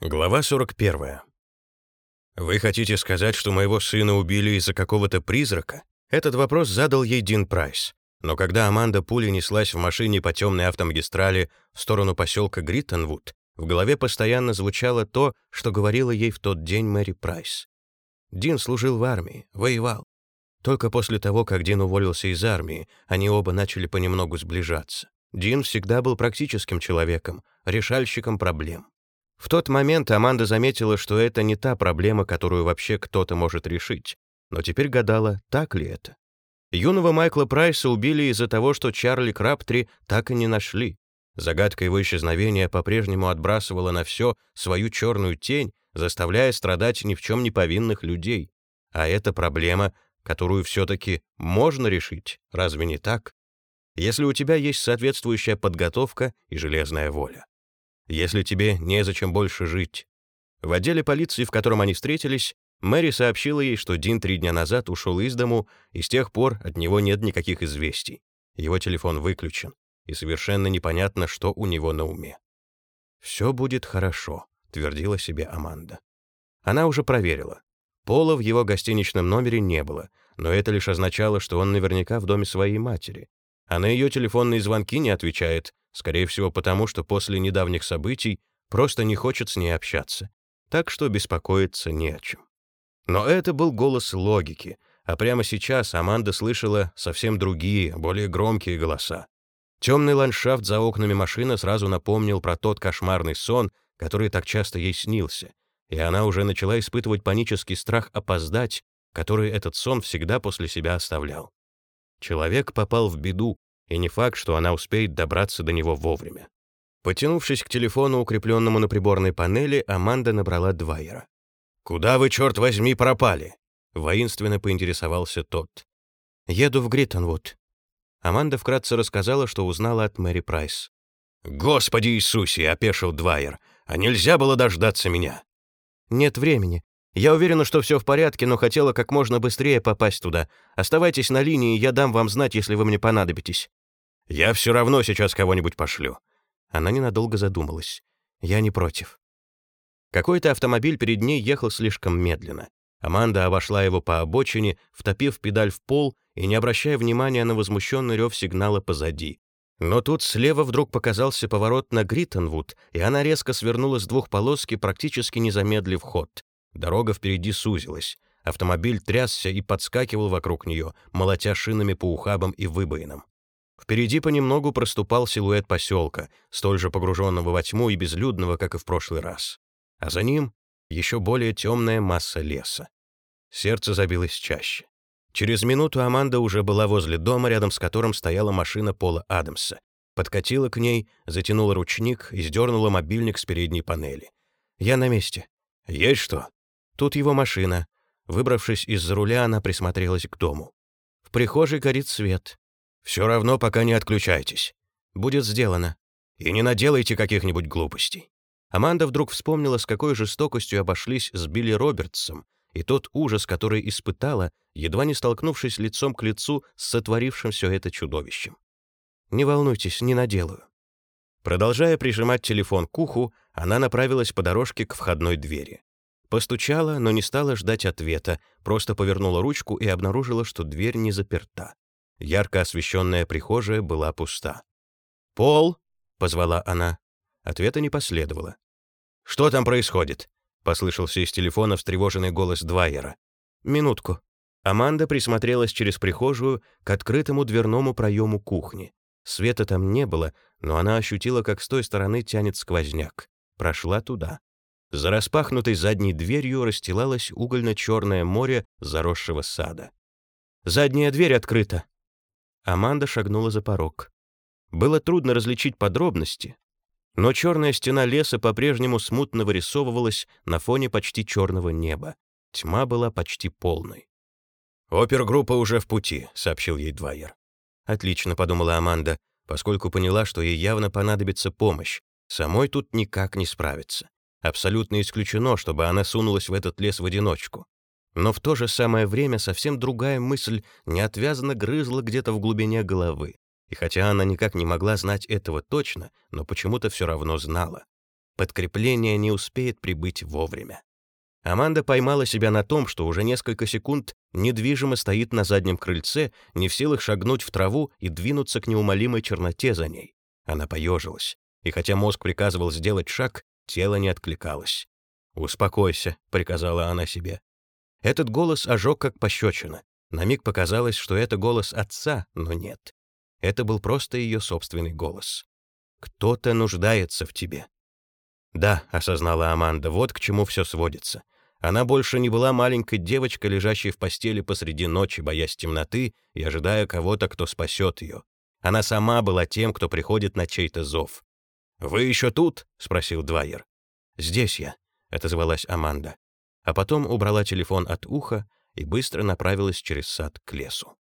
Глава 41. «Вы хотите сказать, что моего сына убили из-за какого-то призрака?» Этот вопрос задал ей Дин Прайс. Но когда Аманда пулей неслась в машине по темной автомагистрали в сторону поселка Гриттонвуд, в голове постоянно звучало то, что говорила ей в тот день Мэри Прайс. Дин служил в армии, воевал. Только после того, как Дин уволился из армии, они оба начали понемногу сближаться. Дин всегда был практическим человеком, решальщиком проблем. В тот момент Аманда заметила, что это не та проблема, которую вообще кто-то может решить, но теперь гадала, так ли это. Юного Майкла Прайса убили из-за того, что Чарли Краптри так и не нашли. Загадка его исчезновения по-прежнему отбрасывала на все свою черную тень, заставляя страдать ни в чем не повинных людей. А это проблема, которую все-таки можно решить, разве не так? Если у тебя есть соответствующая подготовка и железная воля если тебе незачем больше жить. В отделе полиции, в котором они встретились, Мэри сообщила ей, что Дин три дня назад ушел из дому, и с тех пор от него нет никаких известий. Его телефон выключен, и совершенно непонятно, что у него на уме. «Все будет хорошо», — твердила себе Аманда. Она уже проверила. Пола в его гостиничном номере не было, но это лишь означало, что он наверняка в доме своей матери. А на ее телефонные звонки не отвечает, Скорее всего, потому что после недавних событий просто не хочет с ней общаться. Так что беспокоиться не о чем. Но это был голос логики, а прямо сейчас Аманда слышала совсем другие, более громкие голоса. Темный ландшафт за окнами машины сразу напомнил про тот кошмарный сон, который так часто ей снился, и она уже начала испытывать панический страх опоздать, который этот сон всегда после себя оставлял. Человек попал в беду, и не факт, что она успеет добраться до него вовремя. Потянувшись к телефону, укрепленному на приборной панели, Аманда набрала Двайера. «Куда вы, черт возьми, пропали?» — воинственно поинтересовался тот. «Еду в Гриттонвуд». Аманда вкратце рассказала, что узнала от Мэри Прайс. «Господи Иисусе!» — опешил Двайер. «А нельзя было дождаться меня?» «Нет времени. Я уверена, что все в порядке, но хотела как можно быстрее попасть туда. Оставайтесь на линии, я дам вам знать, если вы мне понадобитесь». Я все равно сейчас кого-нибудь пошлю». Она ненадолго задумалась. «Я не против». Какой-то автомобиль перед ней ехал слишком медленно. Аманда обошла его по обочине, втопив педаль в пол и не обращая внимания на возмущенный рев сигнала позади. Но тут слева вдруг показался поворот на Гриттонвуд, и она резко свернула с двухполоски, практически не замедлив ход. Дорога впереди сузилась. Автомобиль трясся и подскакивал вокруг нее, молотя шинами по ухабам и выбоинам. Впереди понемногу проступал силуэт поселка, столь же погруженного во тьму и безлюдного, как и в прошлый раз. А за ним еще более темная масса леса. Сердце забилось чаще. Через минуту Аманда уже была возле дома, рядом с которым стояла машина Пола Адамса. Подкатила к ней, затянула ручник и сдернула мобильник с передней панели. «Я на месте». «Есть что?» «Тут его машина». Выбравшись из-за руля, она присмотрелась к дому. В прихожей горит свет. Все равно пока не отключайтесь. Будет сделано. И не наделайте каких-нибудь глупостей. Аманда вдруг вспомнила, с какой жестокостью обошлись с Билли Робертсом, и тот ужас, который испытала, едва не столкнувшись лицом к лицу с сотворившим все это чудовищем. «Не волнуйтесь, не наделаю». Продолжая прижимать телефон к уху, она направилась по дорожке к входной двери. Постучала, но не стала ждать ответа, просто повернула ручку и обнаружила, что дверь не заперта. Ярко освещенная прихожая была пуста. «Пол!» — позвала она. Ответа не последовало. «Что там происходит?» — послышался из телефона встревоженный голос Двайера. «Минутку». Аманда присмотрелась через прихожую к открытому дверному проему кухни. Света там не было, но она ощутила, как с той стороны тянет сквозняк. Прошла туда. За распахнутой задней дверью расстилалось угольно-черное море заросшего сада. «Задняя дверь открыта», Аманда шагнула за порог. Было трудно различить подробности, но черная стена леса по-прежнему смутно вырисовывалась на фоне почти черного неба. Тьма была почти полной. «Опергруппа уже в пути», — сообщил ей Двайер. «Отлично», — подумала Аманда, поскольку поняла, что ей явно понадобится помощь. Самой тут никак не справиться. Абсолютно исключено, чтобы она сунулась в этот лес в одиночку. Но в то же самое время совсем другая мысль неотвязно грызла где-то в глубине головы. И хотя она никак не могла знать этого точно, но почему-то все равно знала. подкрепление не успеет прибыть вовремя. Аманда поймала себя на том, что уже несколько секунд недвижимо стоит на заднем крыльце, не в силах шагнуть в траву и двинуться к неумолимой черноте за ней. Она поежилась, и хотя мозг приказывал сделать шаг, тело не откликалось. «Успокойся», — приказала она себе. Этот голос ожег как пощечина. На миг показалось, что это голос отца, но нет. Это был просто ее собственный голос. «Кто-то нуждается в тебе». «Да», — осознала Аманда, — «вот к чему все сводится. Она больше не была маленькой девочкой, лежащей в постели посреди ночи, боясь темноты и ожидая кого-то, кто спасет ее. Она сама была тем, кто приходит на чей-то зов. «Вы еще тут?» — спросил Двайер. «Здесь я», — отозвалась Аманда. А потом убрала телефон от уха и быстро направилась через сад к лесу.